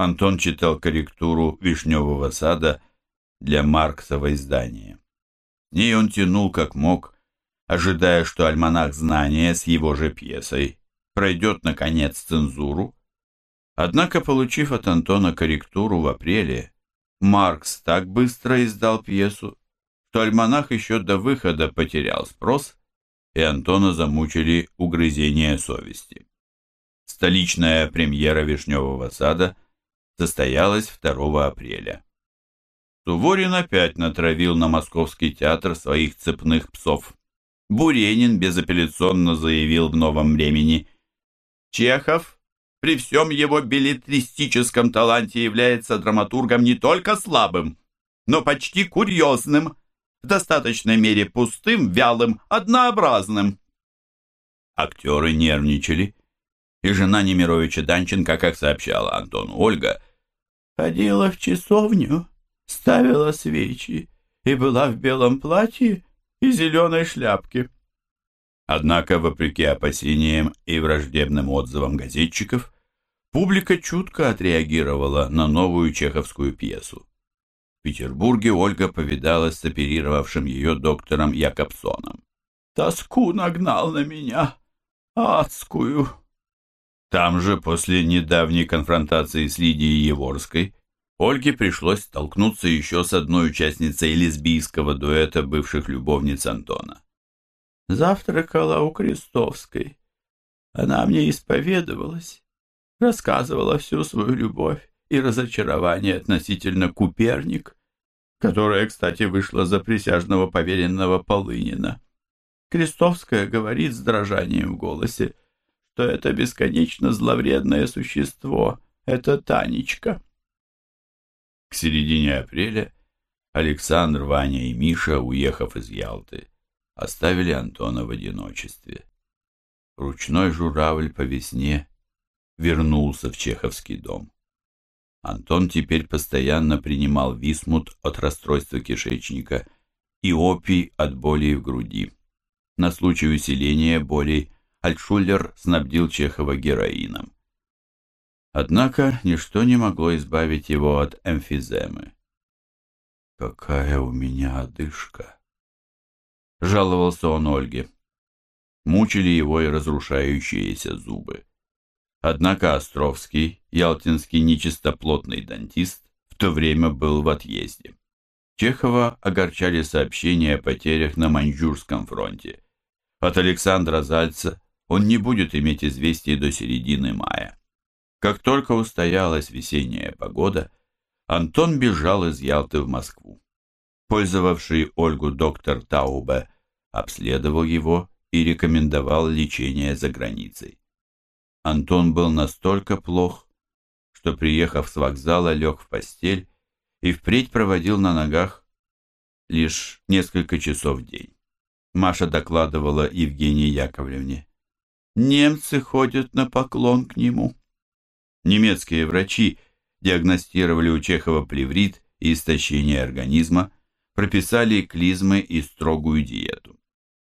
Антон читал корректуру «Вишневого сада» для Марксова издания. В ней он тянул как мог, ожидая, что альманах знания с его же пьесой пройдет, наконец, цензуру. Однако, получив от Антона корректуру в апреле, Маркс так быстро издал пьесу, что альманах еще до выхода потерял спрос, и Антона замучили угрызения совести. Столичная премьера «Вишневого сада» состоялась 2 апреля. Суворин опять натравил на Московский театр своих цепных псов. Буренин безапелляционно заявил в «Новом времени» «Чехов при всем его билетристическом таланте является драматургом не только слабым, но почти курьезным, в достаточной мере пустым, вялым, однообразным». Актеры нервничали, и жена Немировича Данченко, как сообщала Антону Ольга, ходила в часовню ставила свечи и была в белом платье и зеленой шляпке. Однако, вопреки опасениям и враждебным отзывам газетчиков, публика чутко отреагировала на новую чеховскую пьесу. В Петербурге Ольга повидалась с оперировавшим ее доктором Якобсоном. «Тоску нагнал на меня, адскую!» Там же, после недавней конфронтации с Лидией Еворской, Ольге пришлось столкнуться еще с одной участницей лесбийского дуэта бывших любовниц Антона. Завтракала у Крестовской. Она мне исповедовалась, рассказывала всю свою любовь и разочарование относительно Куперник, которая, кстати, вышла за присяжного поверенного Полынина. Крестовская говорит с дрожанием в голосе, что это бесконечно зловредное существо, это Танечка. К середине апреля Александр, Ваня и Миша, уехав из Ялты, оставили Антона в одиночестве. Ручной журавль по весне вернулся в Чеховский дом. Антон теперь постоянно принимал висмут от расстройства кишечника и опий от болей в груди. На случай усиления болей Альтшулер снабдил Чехова героином. Однако ничто не могло избавить его от эмфиземы. «Какая у меня одышка!» Жаловался он Ольге. Мучили его и разрушающиеся зубы. Однако Островский, ялтинский нечистоплотный дантист, в то время был в отъезде. Чехова огорчали сообщения о потерях на Маньчжурском фронте. От Александра Зальца он не будет иметь известий до середины мая. Как только устоялась весенняя погода, Антон бежал из Ялты в Москву. Пользовавший Ольгу доктор Таубе обследовал его и рекомендовал лечение за границей. Антон был настолько плох, что, приехав с вокзала, лег в постель и впредь проводил на ногах лишь несколько часов в день. Маша докладывала Евгении Яковлевне. «Немцы ходят на поклон к нему». Немецкие врачи диагностировали у Чехова плеврит и истощение организма, прописали клизмы и строгую диету.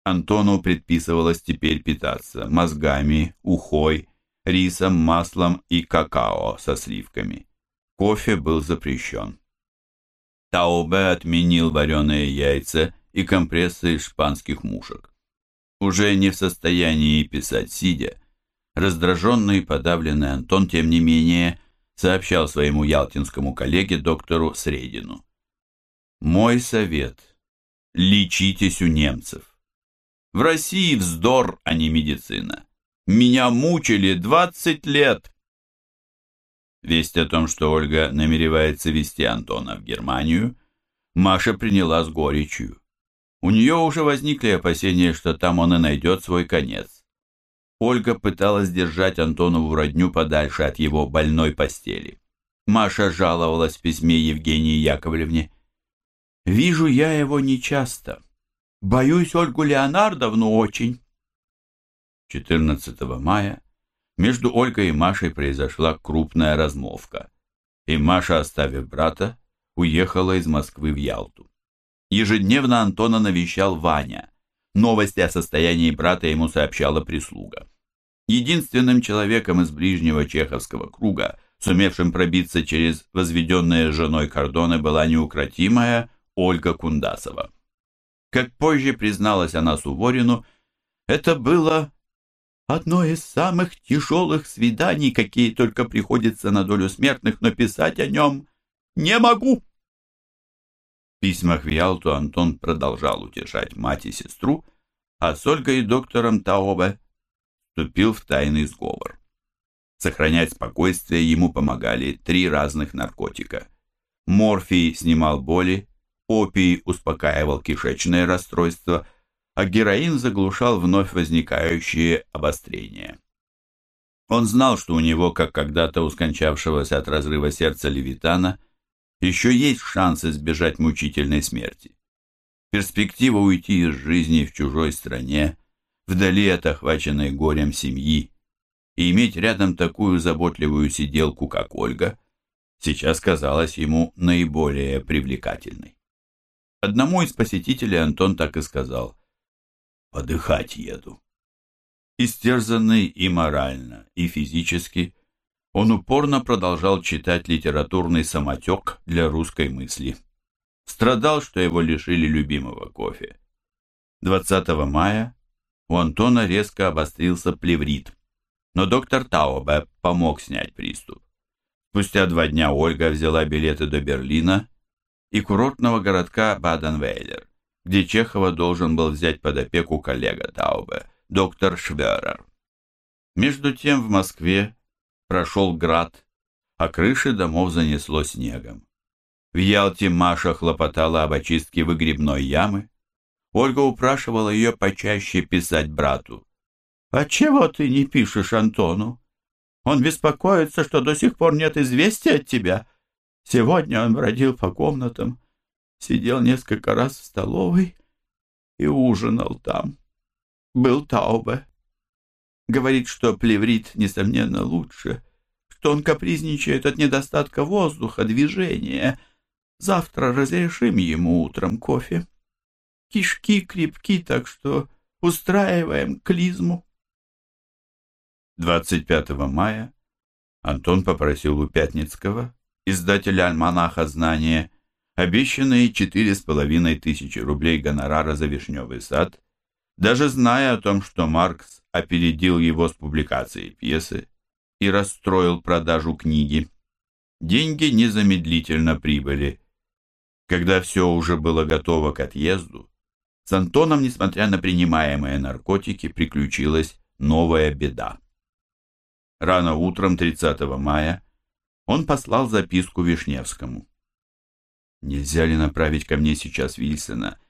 Антону предписывалось теперь питаться мозгами, ухой, рисом, маслом и какао со сливками. Кофе был запрещен. Таубе отменил вареные яйца и компрессы из шпанских мушек. Уже не в состоянии писать сидя, Раздраженный и подавленный Антон, тем не менее, сообщал своему ялтинскому коллеге доктору Средину. «Мой совет – лечитесь у немцев. В России вздор, а не медицина. Меня мучили 20 лет». Весть о том, что Ольга намеревается вести Антона в Германию, Маша приняла с горечью. У нее уже возникли опасения, что там он и найдет свой конец. Ольга пыталась держать Антонову родню подальше от его больной постели. Маша жаловалась в письме Евгении Яковлевне. «Вижу я его нечасто. Боюсь Ольгу Леонардовну очень». 14 мая между Ольгой и Машей произошла крупная размолвка, и Маша, оставив брата, уехала из Москвы в Ялту. Ежедневно Антона навещал Ваня. Новости о состоянии брата ему сообщала прислуга. Единственным человеком из ближнего чеховского круга, сумевшим пробиться через возведенные женой кордоны, была неукротимая Ольга Кундасова. Как позже призналась она Суворину, это было одно из самых тяжелых свиданий, какие только приходится на долю смертных, но писать о нем не могу. В письмах в Ялту Антон продолжал утешать мать и сестру, а с Ольгой и доктором Таобе вступил в тайный сговор. Сохранять спокойствие ему помогали три разных наркотика. Морфий снимал боли, опий успокаивал кишечное расстройство, а героин заглушал вновь возникающие обострения. Он знал, что у него, как когда-то у скончавшегося от разрыва сердца Левитана, еще есть шанс избежать мучительной смерти. Перспектива уйти из жизни в чужой стране, вдали от охваченной горем семьи, и иметь рядом такую заботливую сиделку, как Ольга, сейчас казалась ему наиболее привлекательной. Одному из посетителей Антон так и сказал «Подыхать еду». Истерзанный и морально, и физически, он упорно продолжал читать литературный самотек для русской мысли. Страдал, что его лишили любимого кофе. 20 мая у Антона резко обострился плеврит, но доктор Таубе помог снять приступ. Спустя два дня Ольга взяла билеты до Берлина и курортного городка Баден-Вейлер, где Чехова должен был взять под опеку коллега Таубе, доктор Шверер. Между тем в Москве прошел град, а крыши домов занесло снегом. В Ялте Маша хлопотала об очистке выгребной ямы. Ольга упрашивала ее почаще писать брату. «Отчего ты не пишешь Антону? Он беспокоится, что до сих пор нет известия от тебя. Сегодня он бродил по комнатам, сидел несколько раз в столовой и ужинал там. Был Таубе. Говорит, что плеврит, несомненно, лучше, что он капризничает от недостатка воздуха, движения. Завтра разрешим ему утром кофе. Кишки крепки, так что устраиваем клизму. 25 мая Антон попросил у Пятницкого издателя альманаха «Знание», обещанные четыре с половиной тысячи рублей гонорара за «Вишневый сад», даже зная о том, что Маркс опередил его с публикацией пьесы и расстроил продажу книги. Деньги незамедлительно прибыли. Когда все уже было готово к отъезду, с Антоном, несмотря на принимаемые наркотики, приключилась новая беда. Рано утром 30 мая он послал записку Вишневскому. «Нельзя ли направить ко мне сейчас Вильсона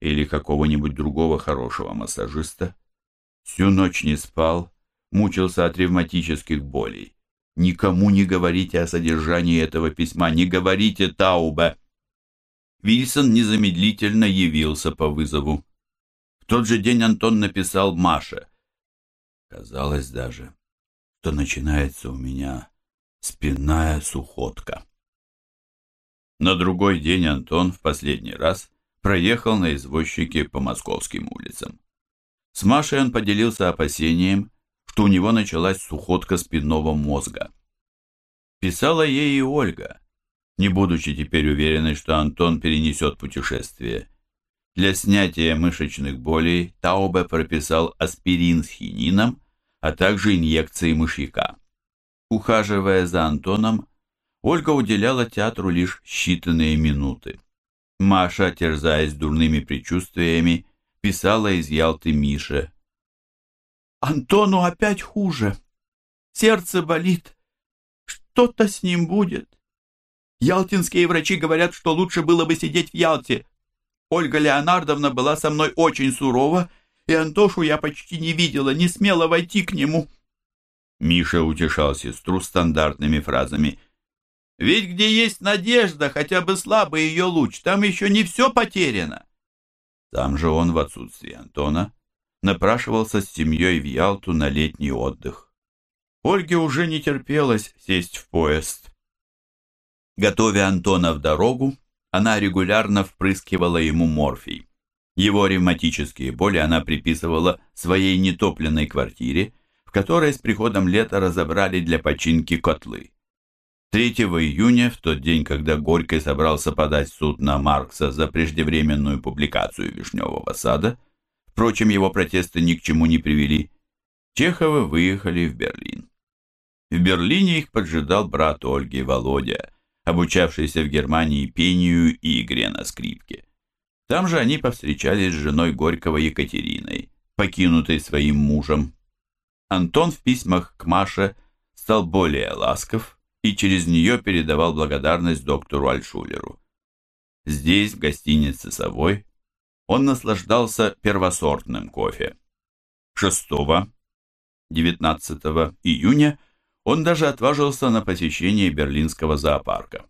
или какого-нибудь другого хорошего массажиста? Всю ночь не спал, мучился от ревматических болей. Никому не говорите о содержании этого письма, не говорите Таубе!» Вильсон незамедлительно явился по вызову. В тот же день Антон написал Маше. Казалось даже, что начинается у меня спинная сухотка. На другой день Антон в последний раз проехал на извозчике по московским улицам. С Машей он поделился опасением, что у него началась сухотка спинного мозга. Писала ей и Ольга, не будучи теперь уверенной, что Антон перенесет путешествие. Для снятия мышечных болей Таубе прописал аспирин с хинином, а также инъекции мышьяка. Ухаживая за Антоном, Ольга уделяла театру лишь считанные минуты. Маша, терзаясь дурными предчувствиями, писала из Ялты Мише. «Антону опять хуже. Сердце болит. Что-то с ним будет. Ялтинские врачи говорят, что лучше было бы сидеть в Ялте. Ольга Леонардовна была со мной очень сурова, и Антошу я почти не видела, не смела войти к нему». Миша утешал сестру стандартными фразами. «Ведь где есть надежда, хотя бы слабый ее луч, там еще не все потеряно». Сам же он в отсутствие Антона напрашивался с семьей в Ялту на летний отдых. Ольге уже не терпелось сесть в поезд. Готовя Антона в дорогу, она регулярно впрыскивала ему морфий. Его ревматические боли она приписывала своей нетопленной квартире, в которой с приходом лета разобрали для починки котлы. 3 июня, в тот день, когда Горький собрался подать суд на Маркса за преждевременную публикацию «Вишневого сада», впрочем, его протесты ни к чему не привели, Чеховы выехали в Берлин. В Берлине их поджидал брат Ольги, Володя, обучавшийся в Германии пению и игре на скрипке. Там же они повстречались с женой Горького Екатериной, покинутой своим мужем. Антон в письмах к Маше стал более ласков, и через нее передавал благодарность доктору Альшулеру. Здесь, в гостинице «Совой», он наслаждался первосортным кофе. 6-19 июня он даже отважился на посещение берлинского зоопарка.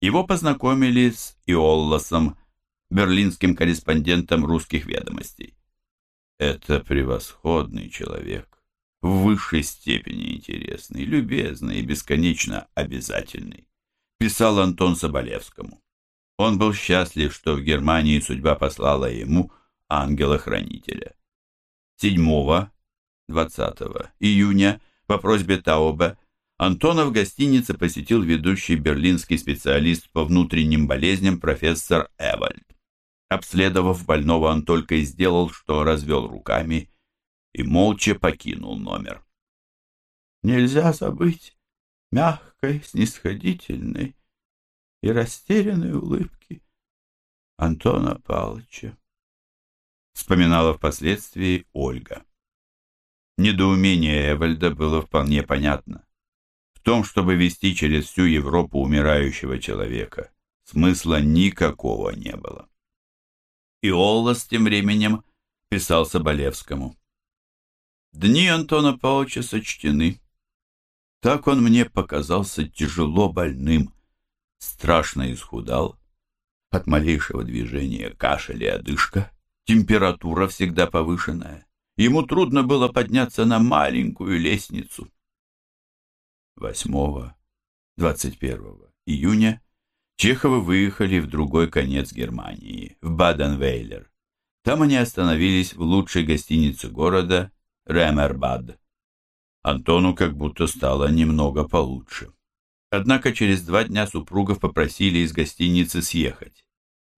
Его познакомили с Иолласом, берлинским корреспондентом русских ведомостей. Это превосходный человек в высшей степени интересный, любезный и бесконечно обязательный, писал Антон Соболевскому. Он был счастлив, что в Германии судьба послала ему ангела-хранителя. 7-20 июня по просьбе Тауба Антона в гостинице посетил ведущий берлинский специалист по внутренним болезням профессор Эвальд. Обследовав больного, он только и сделал, что развел руками и молча покинул номер. Нельзя забыть мягкой, снисходительной и растерянной улыбки Антона Павловича. Вспоминала впоследствии Ольга. Недоумение Эвальда было вполне понятно. В том, чтобы вести через всю Европу умирающего человека, смысла никакого не было. И Оллас тем временем писал Соболевскому. Дни Антона Павловича сочтены. Так он мне показался тяжело больным, страшно исхудал. От малейшего движения кашель и одышка, температура всегда повышенная. Ему трудно было подняться на маленькую лестницу. 8-21 июня Чеховы выехали в другой конец Германии, в Баден-Вейлер. Там они остановились в лучшей гостинице города Ремербад. Антону как будто стало немного получше. Однако через два дня супругов попросили из гостиницы съехать.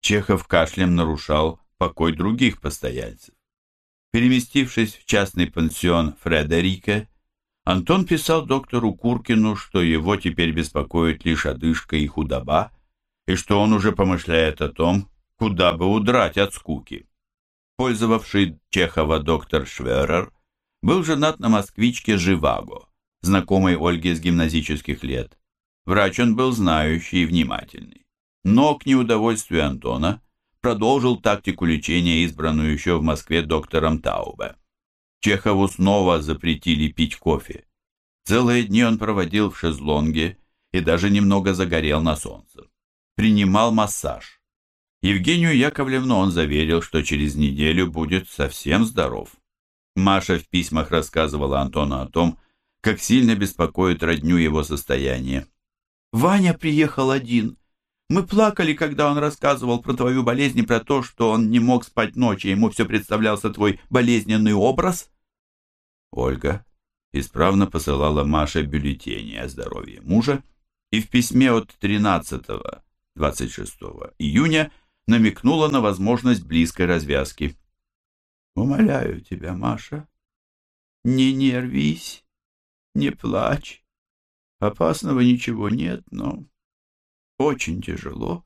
Чехов кашлем нарушал покой других постояльцев. Переместившись в частный пансион Фредерике, Антон писал доктору Куркину, что его теперь беспокоит лишь одышка и худоба, и что он уже помышляет о том, куда бы удрать от скуки. Пользовавший Чехова доктор Шверер был женат на москвичке Живаго, знакомой Ольге с гимназических лет. Врач он был знающий и внимательный. Но к неудовольствию Антона продолжил тактику лечения, избранную еще в Москве доктором Таубе. Чехову снова запретили пить кофе. Целые дни он проводил в шезлонге и даже немного загорел на солнце. Принимал массаж. Евгению Яковлевну он заверил, что через неделю будет совсем здоров. Маша в письмах рассказывала Антону о том, как сильно беспокоит родню его состояние. «Ваня приехал один. Мы плакали, когда он рассказывал про твою болезнь и про то, что он не мог спать ночью, ему все представлялся твой болезненный образ». Ольга исправно посылала Маше бюллетени о здоровье мужа и в письме от 13-26 июня намекнула на возможность близкой развязки. Умоляю тебя, Маша, не нервись, не плачь. Опасного ничего нет, но очень тяжело.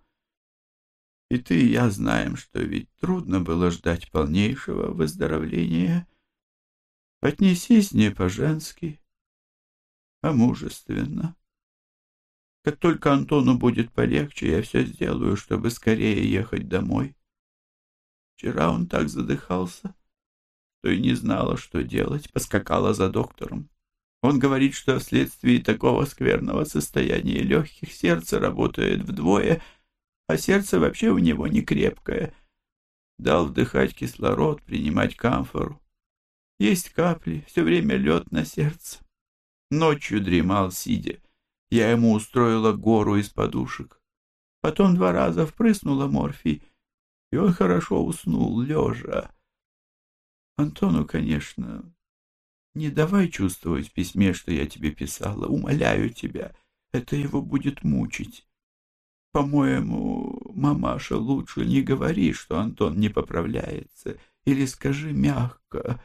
И ты и я знаем, что ведь трудно было ждать полнейшего выздоровления. Отнесись не по-женски, а мужественно. Как только Антону будет полегче, я все сделаю, чтобы скорее ехать домой. Вчера он так задыхался, что и не знала, что делать, поскакала за доктором. Он говорит, что вследствие такого скверного состояния легких сердце работает вдвое, а сердце вообще у него не крепкое. Дал вдыхать кислород, принимать камфору. Есть капли, все время лед на сердце. Ночью дремал, сидя. Я ему устроила гору из подушек. Потом два раза впрыснула морфий, и он хорошо уснул, лежа. Антону, конечно, не давай чувствовать в письме, что я тебе писала. Умоляю тебя. Это его будет мучить. По-моему, мамаша, лучше не говори, что Антон не поправляется, или скажи мягко,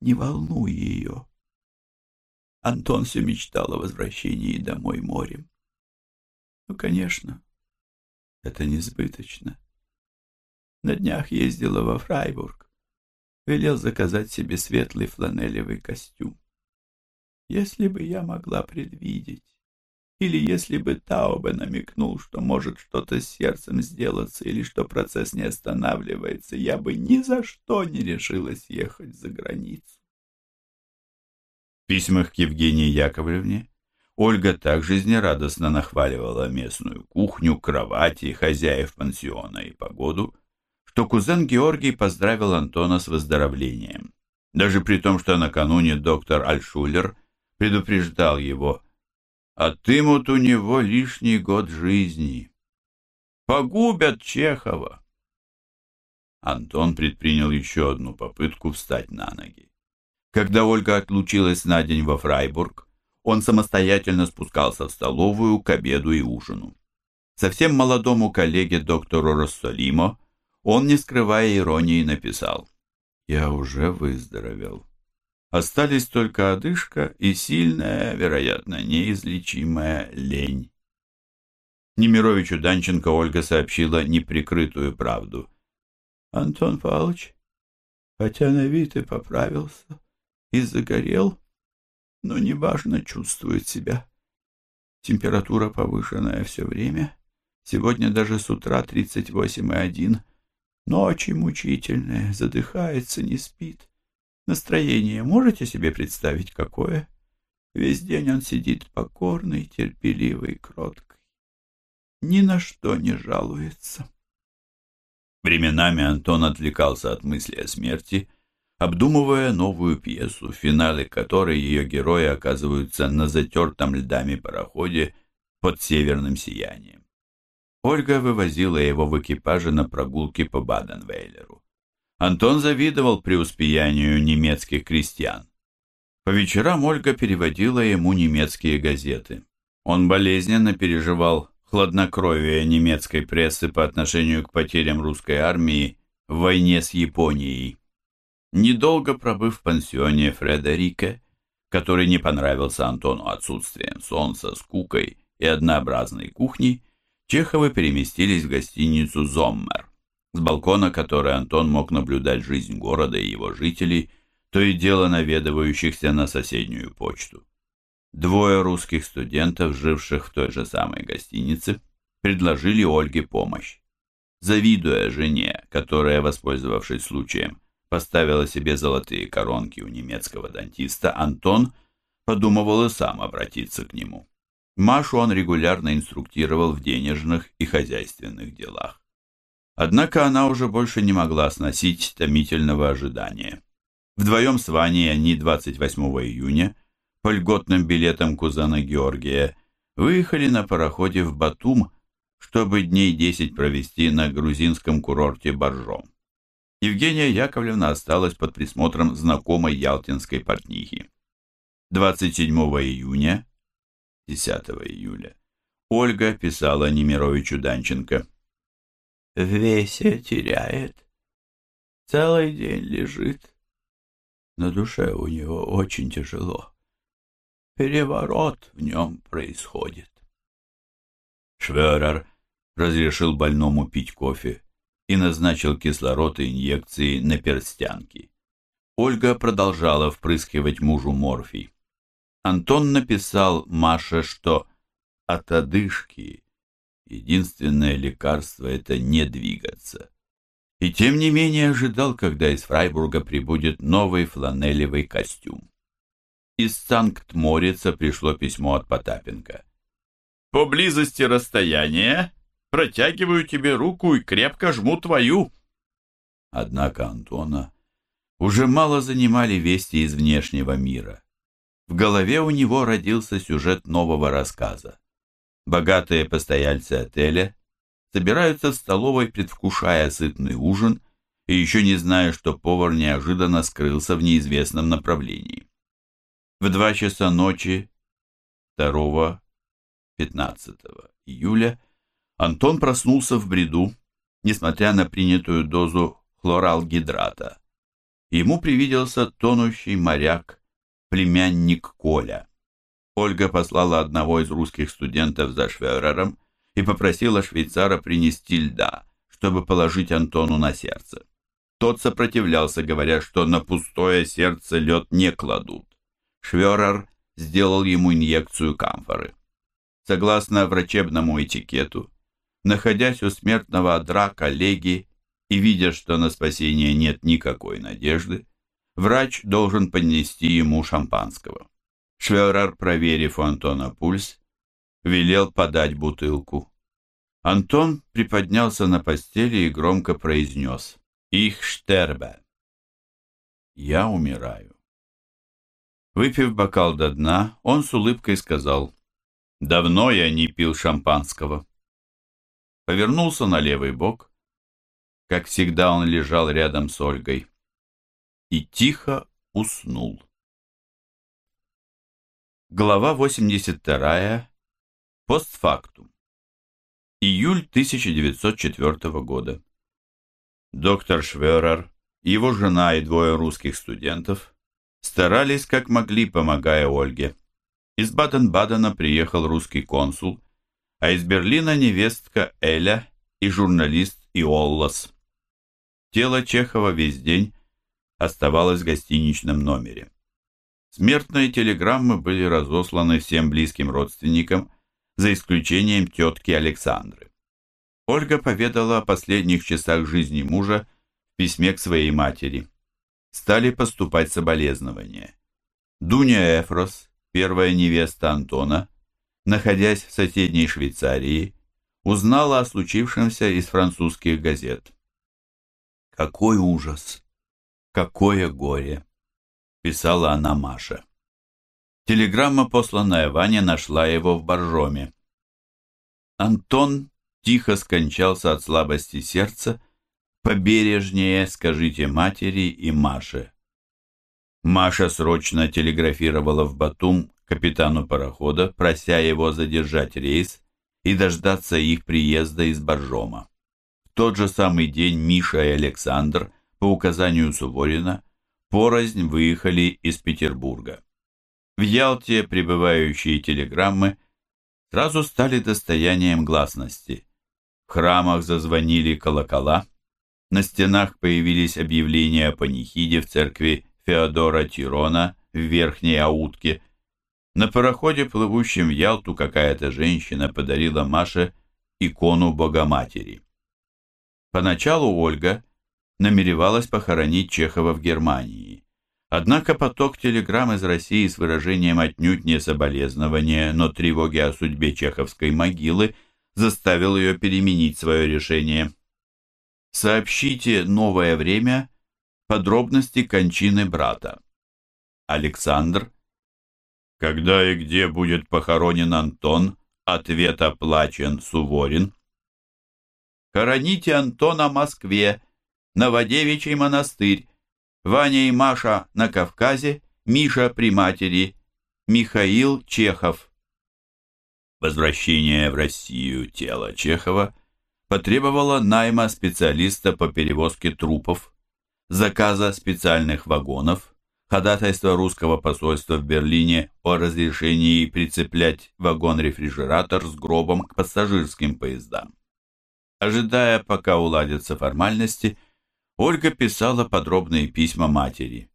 не волнуй ее. Антон все мечтал о возвращении домой морем. Ну, конечно, это несбыточно. На днях ездила во Фрайбург. Велел заказать себе светлый фланелевый костюм. Если бы я могла предвидеть, или если бы Таубе намекнул, что может что-то с сердцем сделаться, или что процесс не останавливается, я бы ни за что не решилась ехать за границу. В письмах к Евгении Яковлевне Ольга так жизнерадостно нахваливала местную кухню, кровати, хозяев пансиона и погоду, что кузен Георгий поздравил Антона с выздоровлением. Даже при том, что накануне доктор Альшулер предупреждал его, «Отымут у него лишний год жизни. Погубят Чехова». Антон предпринял еще одну попытку встать на ноги. Когда Ольга отлучилась на день во Фрайбург, он самостоятельно спускался в столовую к обеду и ужину. Совсем молодому коллеге доктору Рассолимо он, не скрывая иронии, написал «Я уже выздоровел. Остались только одышка и сильная, вероятно, неизлечимая лень». Немировичу Данченко Ольга сообщила неприкрытую правду. «Антон Павлович, хотя на вид и поправился, и загорел, но неважно чувствует себя. Температура повышенная все время. Сегодня даже с утра 38,1. Ночи мучительные, задыхается, не спит. Настроение можете себе представить какое? Весь день он сидит покорный, терпеливый, кроткий. Ни на что не жалуется. Временами Антон отвлекался от мысли о смерти обдумывая новую пьесу, в финале которой ее герои оказываются на затертом льдами пароходе под северным сиянием. Ольга вывозила его в экипаже на прогулки по Баденвейлеру. Антон завидовал преуспеянию немецких крестьян. По вечерам Ольга переводила ему немецкие газеты. Он болезненно переживал хладнокровие немецкой прессы по отношению к потерям русской армии в войне с Японией. Недолго пробыв в пансионе Фредерика, который не понравился Антону отсутствием солнца, скукой и однообразной кухней, Чеховы переместились в гостиницу «Зоммер», с балкона которой Антон мог наблюдать жизнь города и его жителей, то и дело наведывающихся на соседнюю почту. Двое русских студентов, живших в той же самой гостинице, предложили Ольге помощь. Завидуя жене, которая, воспользовавшись случаем, поставила себе золотые коронки у немецкого дантиста, Антон подумывал и сам обратиться к нему. Машу он регулярно инструктировал в денежных и хозяйственных делах. Однако она уже больше не могла сносить томительного ожидания. Вдвоем с Ваней они 28 июня по льготным билетам кузена Георгия выехали на пароходе в Батум, чтобы дней 10 провести на грузинском курорте Боржом. Евгения Яковлевна осталась под присмотром знакомой ялтинской портнихи. 27 июня, 10 июля, Ольга писала Немировичу Данченко. «Весе теряет. Целый день лежит. На душе у него очень тяжело. Переворот в нем происходит». Шверер разрешил больному пить кофе и назначил кислород и инъекции на перстянки. Ольга продолжала впрыскивать мужу морфий. Антон написал Маше, что от одышки единственное лекарство – это не двигаться. И тем не менее ожидал, когда из Фрайбурга прибудет новый фланелевый костюм. Из Санкт-Морица пришло письмо от Потапенко. «По близости расстояния Протягиваю тебе руку и крепко жму твою. Однако Антона уже мало занимали вести из внешнего мира. В голове у него родился сюжет нового рассказа. Богатые постояльцы отеля собираются в столовой, предвкушая сытный ужин, и еще не зная, что повар неожиданно скрылся в неизвестном направлении. В два часа ночи 2 15 июля, Антон проснулся в бреду, несмотря на принятую дозу хлоралгидрата. Ему привиделся тонущий моряк, племянник Коля. Ольга послала одного из русских студентов за Шверером и попросила швейцара принести льда, чтобы положить Антону на сердце. Тот сопротивлялся, говоря, что на пустое сердце лед не кладут. Шверер сделал ему инъекцию камфоры. Согласно врачебному этикету, находясь у смертного одра коллеги и видя, что на спасение нет никакой надежды, врач должен поднести ему шампанского. Шверер, проверив у Антона пульс, велел подать бутылку. Антон приподнялся на постели и громко произнес «Их штербе». «Я умираю». Выпив бокал до дна, он с улыбкой сказал «Давно я не пил шампанского». Повернулся на левый бок. Как всегда он лежал рядом с Ольгой и тихо уснул. Глава 82. Постфактум. Июль 1904 года. Доктор Шверер, его жена и двое русских студентов старались как могли, помогая Ольге. Из Баден-Бадена приехал русский консул, а из Берлина невестка Эля и журналист Иоллас. Тело Чехова весь день оставалось в гостиничном номере. Смертные телеграммы были разосланы всем близким родственникам, за исключением тетки Александры. Ольга поведала о последних часах жизни мужа в письме к своей матери. Стали поступать соболезнования. Дуня Эфрос, первая невеста Антона, находясь в соседней Швейцарии, узнала о случившемся из французских газет. «Какой ужас! Какое горе!» писала она Маше. Телеграмма, посланная Ване, нашла его в Боржоме. Антон тихо скончался от слабости сердца, побережнее скажите матери и Маше. Маша срочно телеграфировала в Батум капитану парохода, прося его задержать рейс и дождаться их приезда из Боржома. В тот же самый день Миша и Александр, по указанию Суворина, порознь выехали из Петербурга. В Ялте прибывающие телеграммы сразу стали достоянием гласности. В храмах зазвонили колокола, на стенах появились объявления о панихиде в церкви Феодора Тирона в Верхней Аутке. На пароходе, плывущем в Ялту, какая-то женщина подарила Маше икону Богоматери. Поначалу Ольга намеревалась похоронить Чехова в Германии. Однако поток телеграмм из России с выражением отнюдь не соболезнования, но тревоги о судьбе чеховской могилы заставил ее переменить свое решение. Сообщите новое время, подробности кончины брата. Александр. Когда и где будет похоронен Антон? Ответ оплачен Суворин. Хороните Антона в Москве, Новодевичий монастырь, Ваня и Маша на Кавказе, Миша при матери, Михаил Чехов. Возвращение в Россию тела Чехова потребовало найма специалиста по перевозке трупов, заказа специальных вагонов, ходатайства русского посольства в Берлине о разрешении прицеплять вагон-рефрижератор с гробом к пассажирским поездам. Ожидая, пока уладятся формальности, Ольга писала подробные письма матери.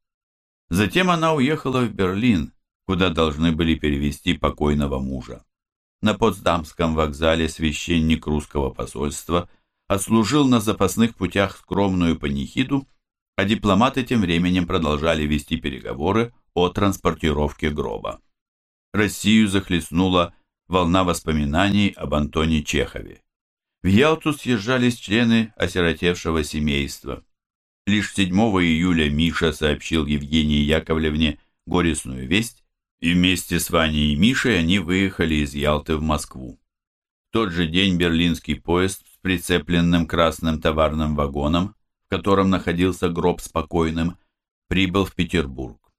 Затем она уехала в Берлин, куда должны были перевести покойного мужа. На Потсдамском вокзале священник русского посольства отслужил на запасных путях скромную панихиду, а дипломаты тем временем продолжали вести переговоры о транспортировке гроба. Россию захлестнула волна воспоминаний об Антоне Чехове. В Ялту съезжались члены осиротевшего семейства. Лишь 7 июля Миша сообщил Евгении Яковлевне горестную весть, и вместе с Ваней и Мишей они выехали из Ялты в Москву. В тот же день берлинский поезд с прицепленным красным товарным вагоном, в котором находился гроб спокойным, прибыл в Петербург.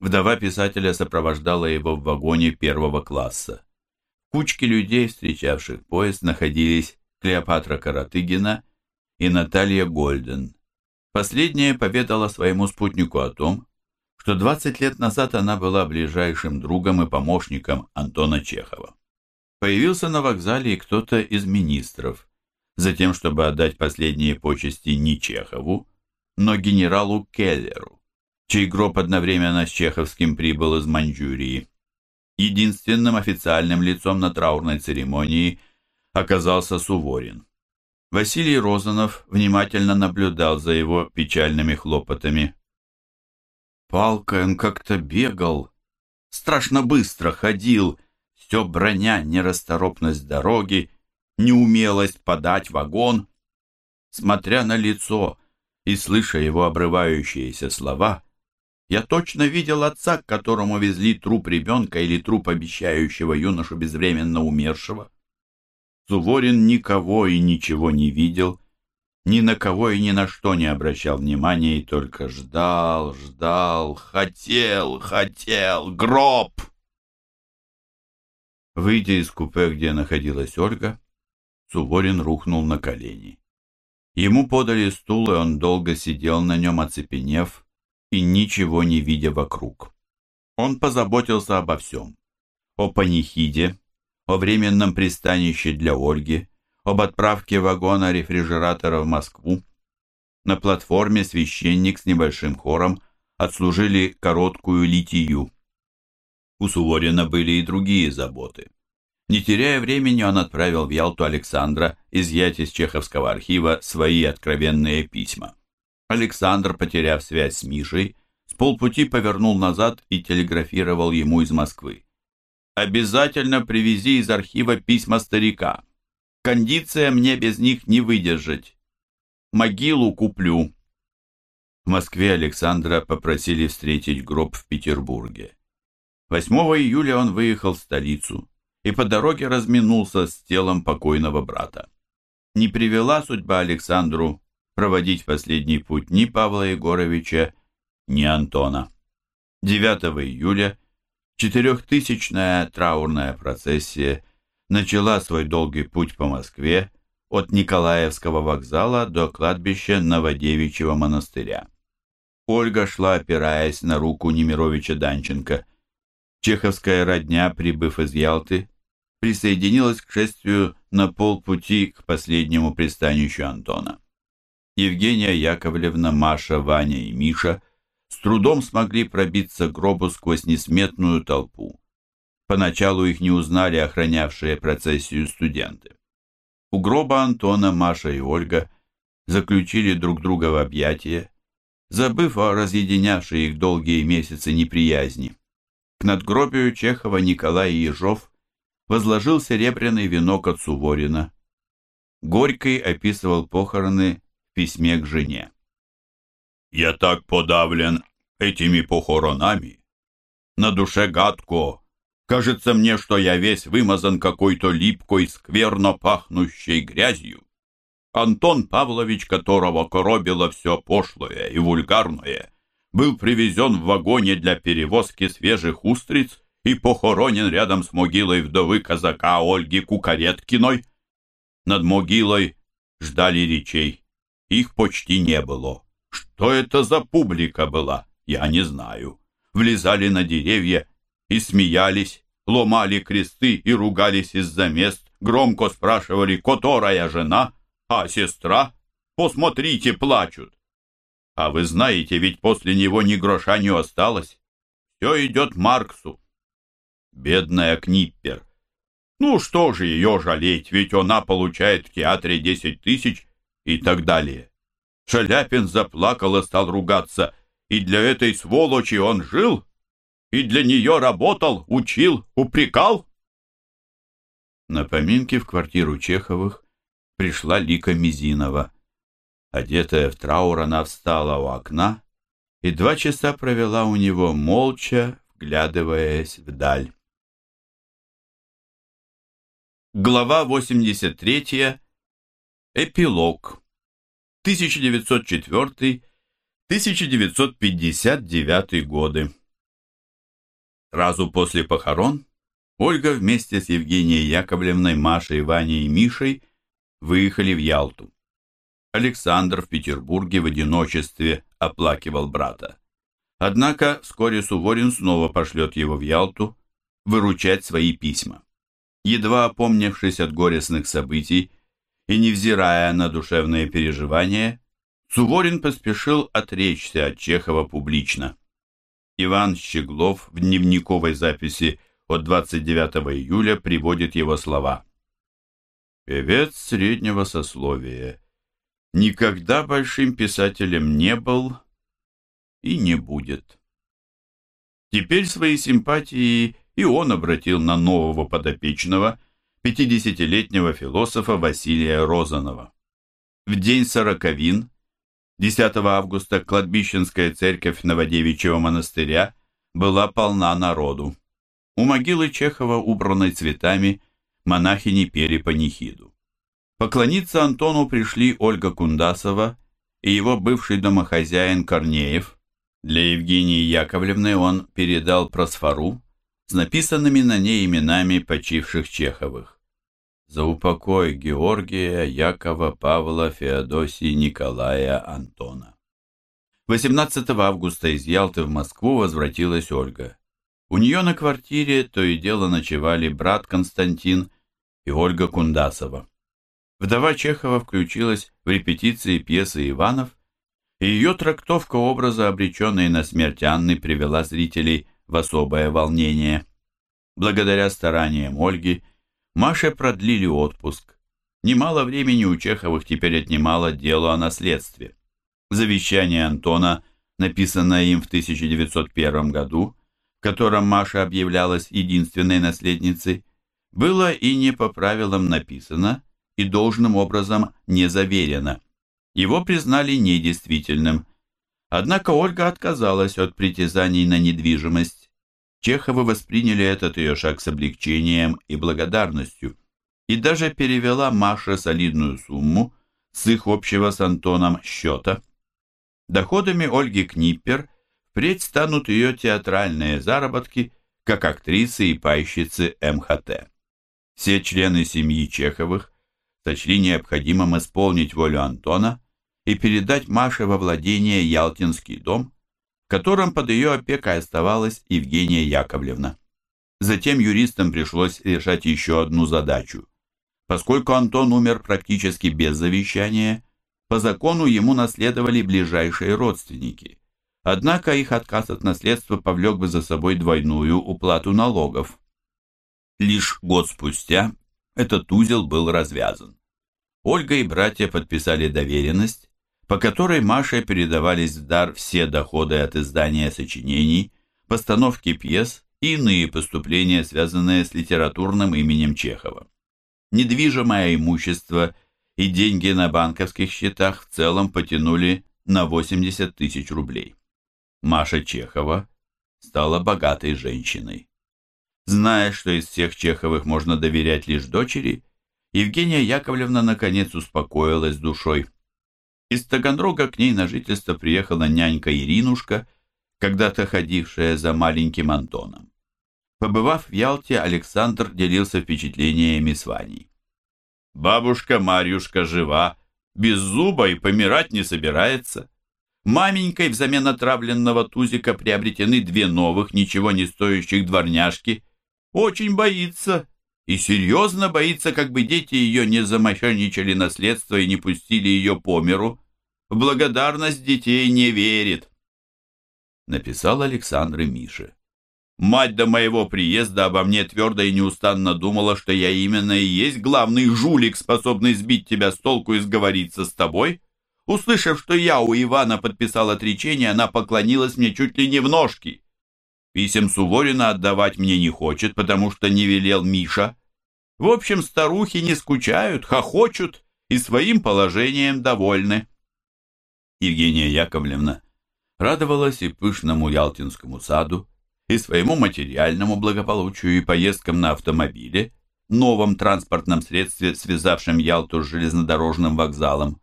Вдова писателя сопровождала его в вагоне первого класса. Кучки людей, встречавших поезд, находились Клеопатра Каратыгина и Наталья Гольден. Последняя поведала своему спутнику о том, что 20 лет назад она была ближайшим другом и помощником Антона Чехова. Появился на вокзале и кто-то из министров, затем, чтобы отдать последние почести не Чехову, но генералу Келлеру, чей гроб одновременно с Чеховским прибыл из Маньчжурии. Единственным официальным лицом на траурной церемонии оказался Суворин. Василий Розанов внимательно наблюдал за его печальными хлопотами. Палкой он как-то бегал, страшно быстро ходил, все броня нерасторопность дороги, неумелость подать вагон. Смотря на лицо и слыша его обрывающиеся слова, я точно видел отца, к которому везли труп ребенка или труп обещающего юношу безвременно умершего. Суворин никого и ничего не видел, ни на кого и ни на что не обращал внимания и только ждал, ждал, хотел, хотел, гроб! Выйдя из купе, где находилась Ольга, Суворин рухнул на колени. Ему подали стул, и он долго сидел на нем, оцепенев, и ничего не видя вокруг. Он позаботился обо всем. О панихиде, о временном пристанище для Ольги, об отправке вагона рефрижератора в Москву. На платформе священник с небольшим хором отслужили короткую литию. У Суворина были и другие заботы. Не теряя времени, он отправил в Ялту Александра изъять из чеховского архива свои откровенные письма. Александр, потеряв связь с Мишей, с полпути повернул назад и телеграфировал ему из Москвы. «Обязательно привези из архива письма старика. Кондиция мне без них не выдержать. Могилу куплю». В Москве Александра попросили встретить гроб в Петербурге. 8 июля он выехал в столицу и по дороге разминулся с телом покойного брата. Не привела судьба Александру проводить последний путь ни Павла Егоровича, ни Антона. 9 июля четырехтысячная траурная процессия начала свой долгий путь по Москве от Николаевского вокзала до кладбища Новодевичьего монастыря. Ольга шла, опираясь на руку Немировича Данченко. Чеховская родня, прибыв из Ялты, присоединилась к шествию на полпути к последнему пристанищу Антона. Евгения Яковлевна, Маша, Ваня и Миша с трудом смогли пробиться к гробу сквозь несметную толпу. Поначалу их не узнали охранявшие процессию студенты. У гроба Антона Маша и Ольга заключили друг друга в объятия, забыв о разъединявшей их долгие месяцы неприязни. К надгробию Чехова Николай Ежов возложил серебряный венок от Суворина. Горький описывал похороны письме к жене. «Я так подавлен этими похоронами. На душе гадко. Кажется мне, что я весь вымазан какой-то липкой, скверно пахнущей грязью. Антон Павлович, которого коробило все пошлое и вульгарное, был привезен в вагоне для перевозки свежих устриц и похоронен рядом с могилой вдовы казака Ольги Кукареткиной. Над могилой ждали речей. Их почти не было. Что это за публика была, я не знаю. Влезали на деревья и смеялись, ломали кресты и ругались из-за мест, громко спрашивали, которая жена, а сестра, посмотрите, плачут. А вы знаете, ведь после него ни гроша не осталось. Все идет Марксу. Бедная Книппер. Ну что же ее жалеть, ведь она получает в театре десять тысяч и так далее. Шаляпин заплакал и стал ругаться. И для этой сволочи он жил? И для нее работал, учил, упрекал? На поминки в квартиру Чеховых пришла Лика Мизинова. Одетая в траур, она встала у окна и два часа провела у него молча, вглядываясь вдаль. Глава 83. Эпилог. 1904-1959 годы. Сразу после похорон Ольга вместе с Евгенией Яковлевной, Машей, Ваней и Мишей выехали в Ялту. Александр в Петербурге в одиночестве оплакивал брата. Однако вскоре Суворин снова пошлет его в Ялту выручать свои письма. Едва опомнившись от горестных событий и невзирая на душевные переживания, Суворин поспешил отречься от Чехова публично. Иван Щеглов в дневниковой записи от 29 июля приводит его слова. «Певец среднего сословия. Никогда большим писателем не был и не будет». Теперь свои симпатии и он обратил на нового подопечного, 50-летнего философа Василия Розанова. В день сороковин, 10 августа, кладбищенская церковь Новодевичьего монастыря была полна народу. У могилы Чехова, убранной цветами, монахини пели панихиду. Поклониться Антону пришли Ольга Кундасова и его бывший домохозяин Корнеев. Для Евгении Яковлевны он передал просфору с написанными на ней именами почивших Чеховых. За упокой Георгия, Якова, Павла, Феодосии, Николая, Антона. 18 августа из Ялты в Москву возвратилась Ольга. У нее на квартире то и дело ночевали брат Константин и Ольга Кундасова. Вдова Чехова включилась в репетиции пьесы «Иванов», и ее трактовка образа, обреченной на смерть Анны, привела зрителей в особое волнение. Благодаря стараниям Ольги, Маше продлили отпуск. Немало времени у Чеховых теперь отнимало дело о наследстве. Завещание Антона, написанное им в 1901 году, в котором Маша объявлялась единственной наследницей, было и не по правилам написано, и должным образом не заверено. Его признали недействительным. Однако Ольга отказалась от притязаний на недвижимость. Чеховы восприняли этот ее шаг с облегчением и благодарностью, и даже перевела Маше солидную сумму с их общего с Антоном счета. Доходами Ольги Книппер – Впредь станут ее театральные заработки, как актрисы и пайщицы МХТ. Все члены семьи Чеховых сочли необходимым исполнить волю Антона и передать Маше во владение Ялтинский дом, в котором под ее опекой оставалась Евгения Яковлевна. Затем юристам пришлось решать еще одну задачу. Поскольку Антон умер практически без завещания, по закону ему наследовали ближайшие родственники – Однако их отказ от наследства повлек бы за собой двойную уплату налогов. Лишь год спустя этот узел был развязан. Ольга и братья подписали доверенность, по которой Маше передавались в дар все доходы от издания сочинений, постановки пьес и иные поступления, связанные с литературным именем Чехова. Недвижимое имущество и деньги на банковских счетах в целом потянули на 80 тысяч рублей. Маша Чехова стала богатой женщиной. Зная, что из всех Чеховых можно доверять лишь дочери, Евгения Яковлевна наконец успокоилась душой. Из Таганрога к ней на жительство приехала нянька Иринушка, когда-то ходившая за маленьким Антоном. Побывав в Ялте, Александр делился впечатлениями с Ваней. «Бабушка Марьюшка жива, без зуба и помирать не собирается. Маменькой взамен отравленного тузика приобретены две новых, ничего не стоящих дворняжки. Очень боится. И серьезно боится, как бы дети ее не замошенничали наследство и не пустили ее по миру. В благодарность детей не верит. Написал Александр и Мише. Мать до моего приезда обо мне твердо и неустанно думала, что я именно и есть главный жулик, способный сбить тебя с толку и сговориться с тобой. Услышав, что я у Ивана подписал отречение, она поклонилась мне чуть ли не в ножки. Писем Суворина отдавать мне не хочет, потому что не велел Миша. В общем, старухи не скучают, хохочут и своим положением довольны. Евгения Яковлевна радовалась и пышному Ялтинскому саду, и своему материальному благополучию и поездкам на автомобиле, новом транспортном средстве, связавшем Ялту с железнодорожным вокзалом.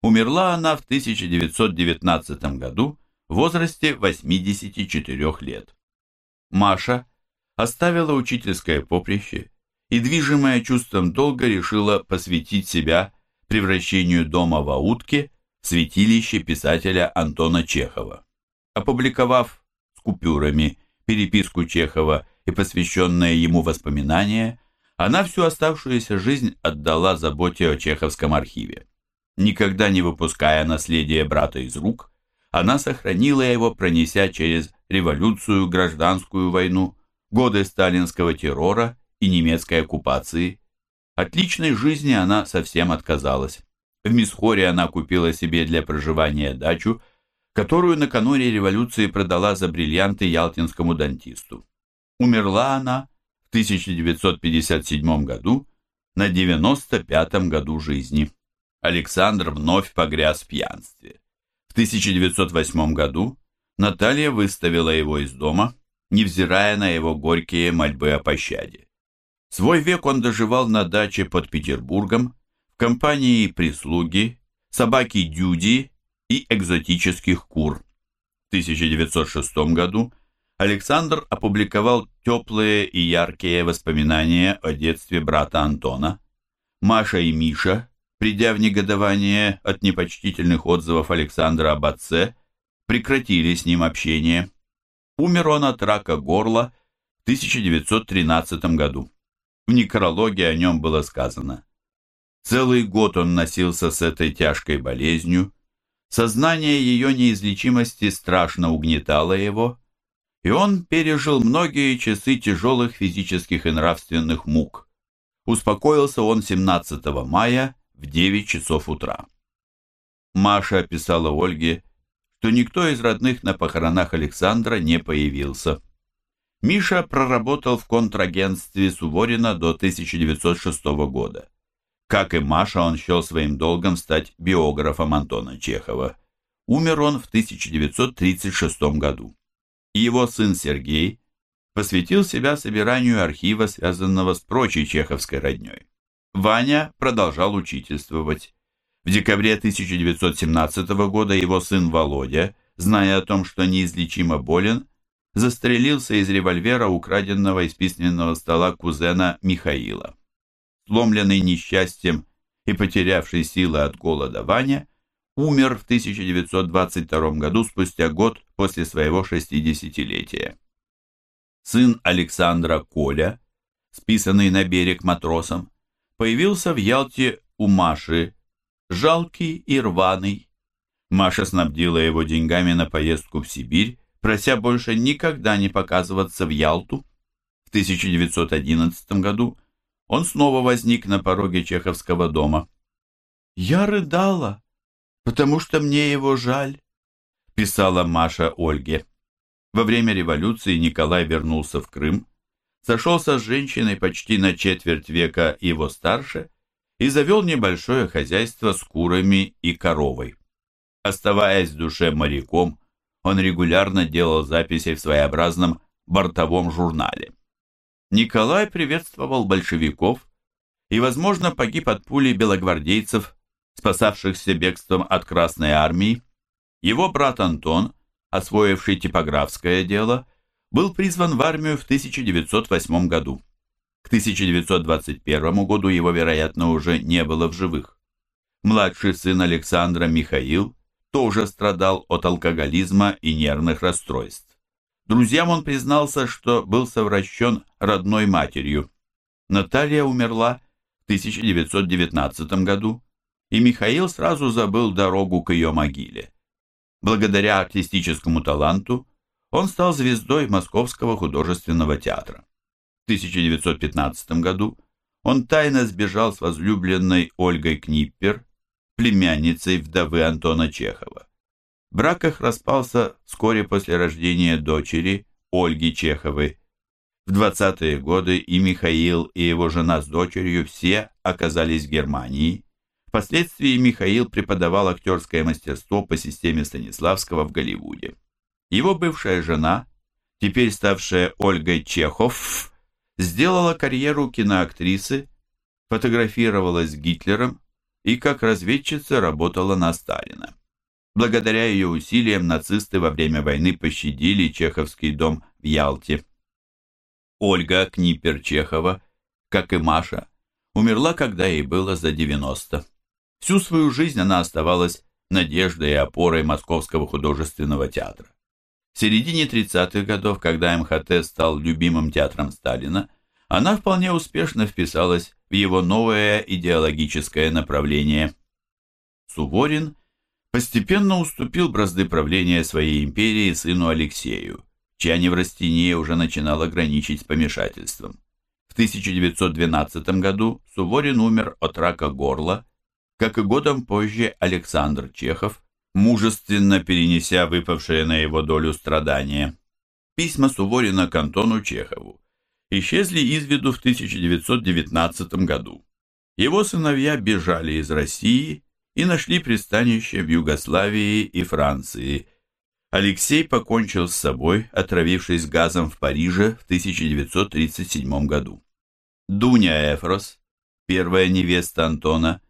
Умерла она в 1919 году в возрасте 84 лет. Маша оставила учительское поприще и, движимая чувством долга, решила посвятить себя превращению дома в Аутке в святилище писателя Антона Чехова. Опубликовав с купюрами переписку Чехова и посвященное ему воспоминания, она всю оставшуюся жизнь отдала заботе о Чеховском архиве. Никогда не выпуская наследие брата из рук, она сохранила его, пронеся через революцию, гражданскую войну, годы сталинского террора и немецкой оккупации. От личной жизни она совсем отказалась. В Мисхоре она купила себе для проживания дачу, которую накануне революции продала за бриллианты ялтинскому дантисту. Умерла она в 1957 году на 95 году жизни. Александр вновь погряз в пьянстве. В 1908 году Наталья выставила его из дома, невзирая на его горькие мольбы о пощаде. Свой век он доживал на даче под Петербургом, в компании прислуги, собаки Дюди и экзотических кур. В 1906 году Александр опубликовал теплые и яркие воспоминания о детстве брата Антона. Маша и Миша, придя в негодование от непочтительных отзывов Александра об отце, прекратили с ним общение. Умер он от рака горла в 1913 году. В некрологе о нем было сказано. Целый год он носился с этой тяжкой болезнью, сознание ее неизлечимости страшно угнетало его, и он пережил многие часы тяжелых физических и нравственных мук. Успокоился он 17 мая в 9 часов утра. Маша описала Ольге, что никто из родных на похоронах Александра не появился. Миша проработал в контрагентстве Суворина до 1906 года. Как и Маша, он счел своим долгом стать биографом Антона Чехова. Умер он в 1936 году. Его сын Сергей посвятил себя собиранию архива, связанного с прочей чеховской родней. Ваня продолжал учительствовать. В декабре 1917 года его сын Володя, зная о том, что неизлечимо болен, застрелился из револьвера, украденного из письменного стола кузена Михаила. Сломленный несчастьем и потерявший силы от голода Ваня, умер в 1922 году спустя год после своего шестидесятилетия. Сын Александра Коля, списанный на берег матросом, появился в Ялте у Маши жалкий и рваный. Маша снабдила его деньгами на поездку в Сибирь, прося больше никогда не показываться в Ялту. В 1911 году он снова возник на пороге чеховского дома. «Я рыдала, потому что мне его жаль», — писала Маша Ольге. Во время революции Николай вернулся в Крым, сошелся с женщиной почти на четверть века его старше и завел небольшое хозяйство с курами и коровой. Оставаясь в душе моряком, он регулярно делал записи в своеобразном бортовом журнале. Николай приветствовал большевиков и, возможно, погиб от пули белогвардейцев, спасавшихся бегством от Красной Армии. Его брат Антон, освоивший типографское дело, был призван в армию в 1908 году. К 1921 году его, вероятно, уже не было в живых. Младший сын Александра Михаил тоже страдал от алкоголизма и нервных расстройств. Друзьям он признался, что был совращен родной матерью. Наталья умерла в 1919 году, и Михаил сразу забыл дорогу к ее могиле. Благодаря артистическому таланту он стал звездой Московского художественного театра. В 1915 году он тайно сбежал с возлюбленной Ольгой Книппер, племянницей вдовы Антона Чехова. Брак их распался вскоре после рождения дочери Ольги Чеховой. В 20-е годы и Михаил, и его жена с дочерью все оказались в Германии. Впоследствии Михаил преподавал актерское мастерство по системе Станиславского в Голливуде. Его бывшая жена, теперь ставшая Ольгой Чехов, сделала карьеру киноактрисы, фотографировалась с Гитлером и как разведчица работала на Сталина. Благодаря ее усилиям нацисты во время войны пощадили Чеховский дом в Ялте. Ольга Книпер-Чехова, как и Маша, умерла, когда ей было за 90. Всю свою жизнь она оставалась надеждой и опорой Московского художественного театра. В середине 30-х годов, когда МХТ стал любимым театром Сталина, она вполне успешно вписалась в его новое идеологическое направление. Суворин постепенно уступил бразды правления своей империи сыну Алексею, чья неврастения уже начинала граничить с помешательством. В 1912 году Суворин умер от рака горла, как и годом позже Александр Чехов, мужественно перенеся выпавшие на его долю страдания. Письма Суворина к Антону Чехову исчезли из виду в 1919 году. Его сыновья бежали из России и нашли пристанище в Югославии и Франции. Алексей покончил с собой, отравившись газом в Париже в 1937 году. Дуня Эфрос, первая невеста Антона,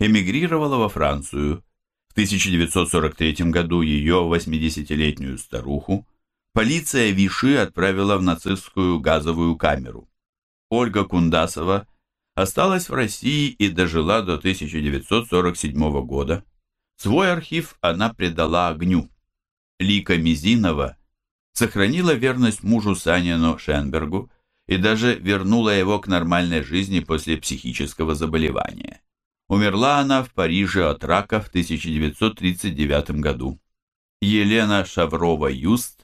эмигрировала во Францию. В 1943 году ее, 80-летнюю старуху, полиция Виши отправила в нацистскую газовую камеру. Ольга Кундасова осталась в России и дожила до 1947 года. Свой архив она предала огню. Лика Мизинова сохранила верность мужу Санину Шенбергу и даже вернула его к нормальной жизни после психического заболевания. Умерла она в Париже от рака в 1939 году. Елена Шаврова-Юст,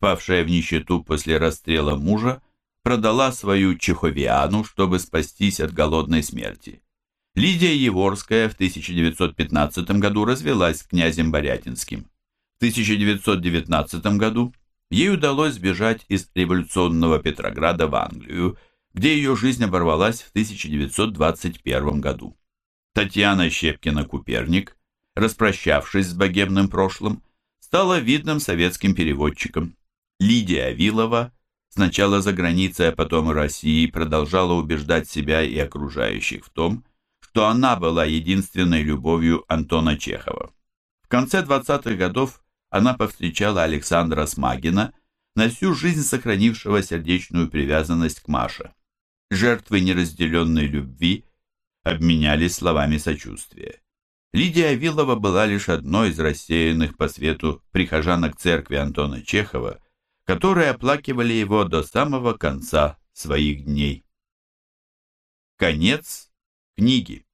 впавшая в нищету после расстрела мужа, продала свою чеховиану, чтобы спастись от голодной смерти. Лидия Еворская в 1915 году развелась с князем Борятинским. В 1919 году ей удалось сбежать из революционного Петрограда в Англию, где ее жизнь оборвалась в 1921 году. Татьяна Щепкина-Куперник, распрощавшись с богемным прошлым, стала видным советским переводчиком. Лидия Авилова, сначала за границей, а потом в России, продолжала убеждать себя и окружающих в том, что она была единственной любовью Антона Чехова. В конце 20-х годов она повстречала Александра Смагина, на всю жизнь сохранившего сердечную привязанность к Маше. Жертвы неразделенной любви обменялись словами сочувствия. Лидия Вилова была лишь одной из рассеянных по свету прихожанок церкви Антона Чехова, которые оплакивали его до самого конца своих дней. Конец книги.